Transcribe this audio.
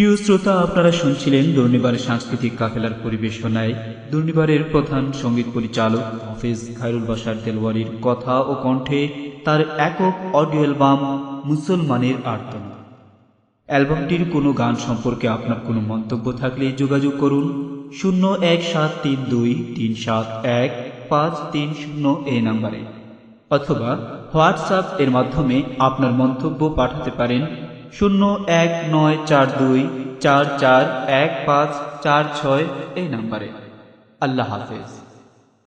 প্রিয় শ্রোতা, আপনারা শুনছিলেন দুর্নিবারের সাংস্কৃতিক কাফেলার পরিবেশনায় দুর্নিবারের প্রধান সংগীত পরিচালক হাফেজ খায়রুল বাসার তেলওয়ারির কথা ও কণ্ঠে তার একক অডিও অ্যালবাম মুসলমানের আর্তনা অ্যালবামটির কোনো গান সম্পর্কে আপনার কোনো মন্তব্য থাকলে যোগাযোগ করুন শূন্য এক সাত তিন দুই তিন সাত এক পাঁচ তিন শূন্য এই নাম্বারে। অথবা হোয়াটসঅ্যাপ এর মাধ্যমে আপনার মন্তব্য পাঠাতে পারেন শূন্য এক নয় চার দুই চার চার এক পাঁচ চার ছয় এই নাম্বারে। আল্লাহ হাফেজ।